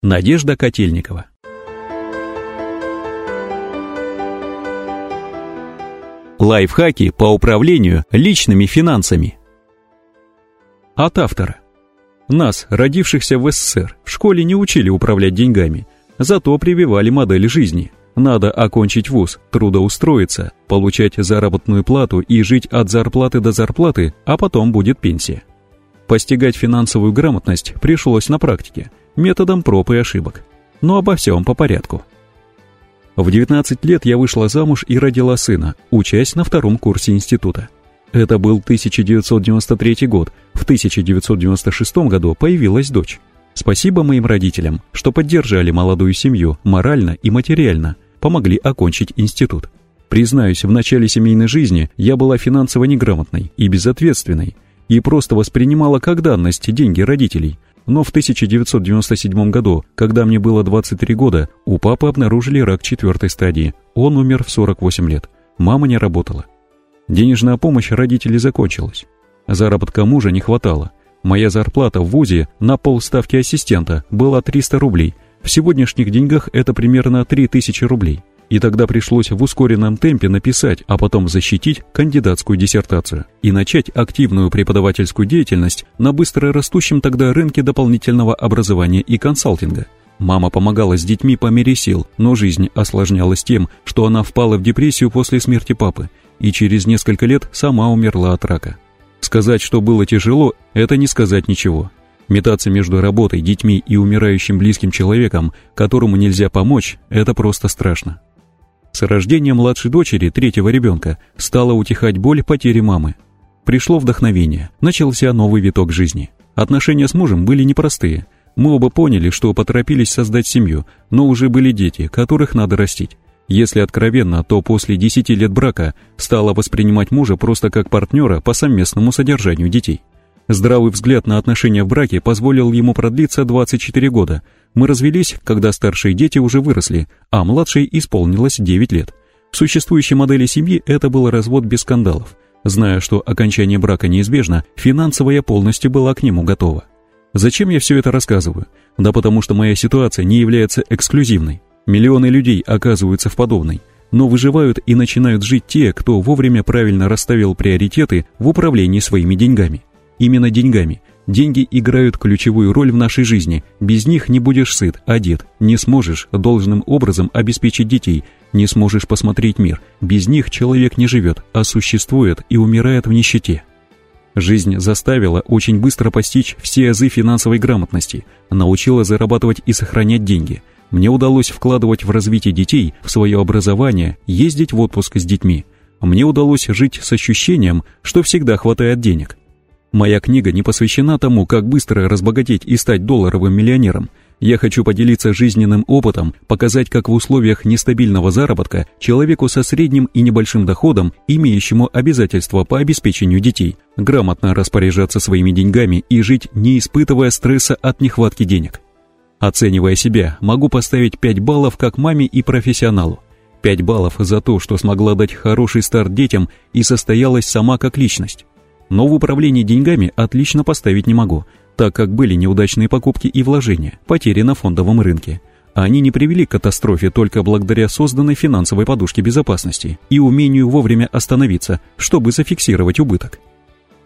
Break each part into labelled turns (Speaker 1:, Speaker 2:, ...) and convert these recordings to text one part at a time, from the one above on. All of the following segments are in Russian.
Speaker 1: Надежда Котельникова. Лайфхаки по управлению личными финансами. От автора. Нас, родившихся в СССР, в школе не учили управлять деньгами, зато прививали модель жизни. Надо окончить вуз, трудоустроиться, получать заработную плату и жить от зарплаты до зарплаты, а потом будет пенсия. Постигать финансовую грамотность пришлось на практике, методом проб и ошибок. Но обо всем по порядку. В 19 лет я вышла замуж и родила сына, учась на втором курсе института. Это был 1993 год. В 1996 году появилась дочь. Спасибо моим родителям, что поддержали молодую семью морально и материально, помогли окончить институт. Признаюсь, в начале семейной жизни я была финансово неграмотной и безответственной, и просто воспринимала как данность деньги родителей. Но в 1997 году, когда мне было 23 года, у папы обнаружили рак четвертой стадии. Он умер в 48 лет. Мама не работала. Денежная помощь родителей закончилась. Заработка мужа не хватало. Моя зарплата в ВУЗе на полставки ассистента была 300 рублей. В сегодняшних деньгах это примерно 3000 рублей и тогда пришлось в ускоренном темпе написать, а потом защитить кандидатскую диссертацию и начать активную преподавательскую деятельность на быстро растущем тогда рынке дополнительного образования и консалтинга. Мама помогала с детьми по мере сил, но жизнь осложнялась тем, что она впала в депрессию после смерти папы и через несколько лет сама умерла от рака. Сказать, что было тяжело, это не сказать ничего. Метаться между работой, детьми и умирающим близким человеком, которому нельзя помочь, это просто страшно. С рождением младшей дочери, третьего ребенка, стала утихать боль потери мамы. Пришло вдохновение, начался новый виток жизни. Отношения с мужем были непростые. Мы оба поняли, что поторопились создать семью, но уже были дети, которых надо растить. Если откровенно, то после 10 лет брака стала воспринимать мужа просто как партнера по совместному содержанию детей. Здравый взгляд на отношения в браке позволил ему продлиться 24 года. Мы развелись, когда старшие дети уже выросли, а младшей исполнилось 9 лет. В существующей модели семьи это был развод без скандалов. Зная, что окончание брака неизбежно, финансово я полностью была к нему готова. Зачем я все это рассказываю? Да потому что моя ситуация не является эксклюзивной. Миллионы людей оказываются в подобной. Но выживают и начинают жить те, кто вовремя правильно расставил приоритеты в управлении своими деньгами именно деньгами. Деньги играют ключевую роль в нашей жизни. Без них не будешь сыт, одет, не сможешь должным образом обеспечить детей, не сможешь посмотреть мир. Без них человек не живет, а существует и умирает в нищете. Жизнь заставила очень быстро постичь все азы финансовой грамотности, научила зарабатывать и сохранять деньги. Мне удалось вкладывать в развитие детей, в свое образование, ездить в отпуск с детьми. Мне удалось жить с ощущением, что всегда хватает денег. Моя книга не посвящена тому, как быстро разбогатеть и стать долларовым миллионером. Я хочу поделиться жизненным опытом, показать, как в условиях нестабильного заработка человеку со средним и небольшим доходом, имеющему обязательства по обеспечению детей, грамотно распоряжаться своими деньгами и жить, не испытывая стресса от нехватки денег. Оценивая себя, могу поставить 5 баллов как маме и профессионалу. 5 баллов за то, что смогла дать хороший старт детям и состоялась сама как личность. Но в управлении деньгами отлично поставить не могу, так как были неудачные покупки и вложения, потери на фондовом рынке. Они не привели к катастрофе только благодаря созданной финансовой подушке безопасности и умению вовремя остановиться, чтобы зафиксировать убыток.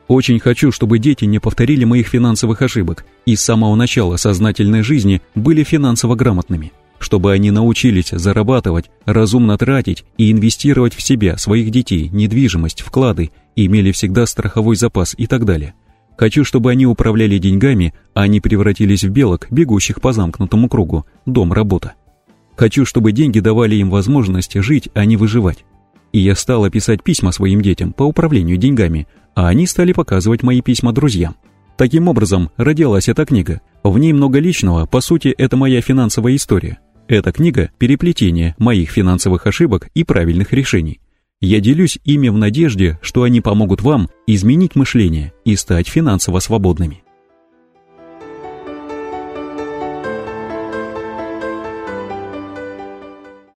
Speaker 1: Очень хочу, чтобы дети не повторили моих финансовых ошибок и с самого начала сознательной жизни были финансово грамотными чтобы они научились зарабатывать, разумно тратить и инвестировать в себя, своих детей, недвижимость, вклады, имели всегда страховой запас и так далее. Хочу, чтобы они управляли деньгами, а не превратились в белок, бегущих по замкнутому кругу, дом-работа. Хочу, чтобы деньги давали им возможность жить, а не выживать. И я стала писать письма своим детям по управлению деньгами, а они стали показывать мои письма друзьям. Таким образом, родилась эта книга. В ней много личного, по сути, это моя финансовая история. Эта книга – переплетение моих финансовых ошибок и правильных решений. Я делюсь ими в надежде, что они помогут вам изменить мышление и стать финансово свободными.